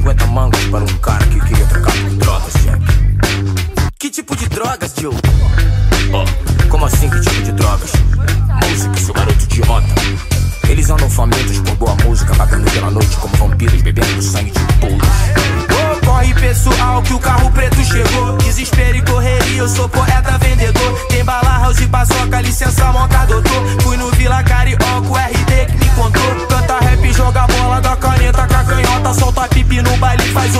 paguei 50 mangos para um cara que queria trocar por drogas, Jack. Que tipo de drogas, Joe? Oh, como assim que tipo de drogas? Música, seu garoto idiota. Eles andam famintos por boa música, pagando pela noite como vampiros, bebendo sangue de pulos. Oh, corre pessoal que o carro preto chegou. Desespero e correria, eu sou poeta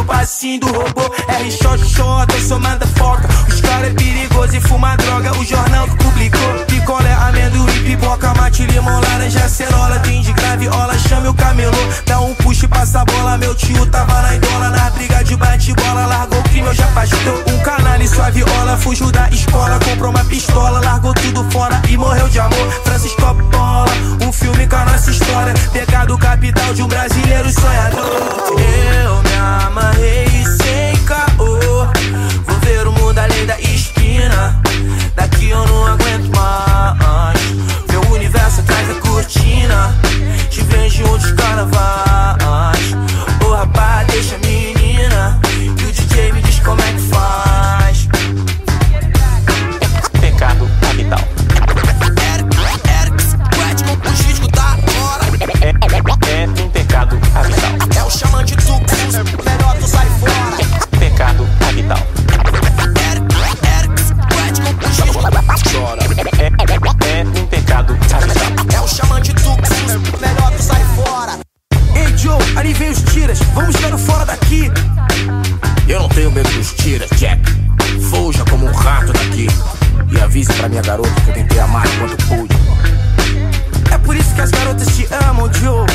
baile, faz o passinho do robô. R shot, shot, eu sou motherfucker. Os cara é perigoso e fuma droga. O jornal que publicou. Picolé, amendoim, pipoca, mate, limão, laranja, cerola. Tem de graviola, chame o camelô. Dá um push, passa a bola. Meu tio tava na idola. Na briga de bate-bola, largou o crime, eu já pastou. Um canal e sua viola. Fugiu da escola, comprou uma pistola. Largou tudo fora e morreu de amor. Francisco Coppola, um filme com a nossa história. Pecado capital de um brasileiro sonhador. Ali vem os tiras, vamos dar o fora daqui. Eu não tenho medo dos tiras, Jack. Fuja como um rato daqui. E avise pra minha garota que eu tentei amar quando pude. É por isso que as garotas te amam, Joe.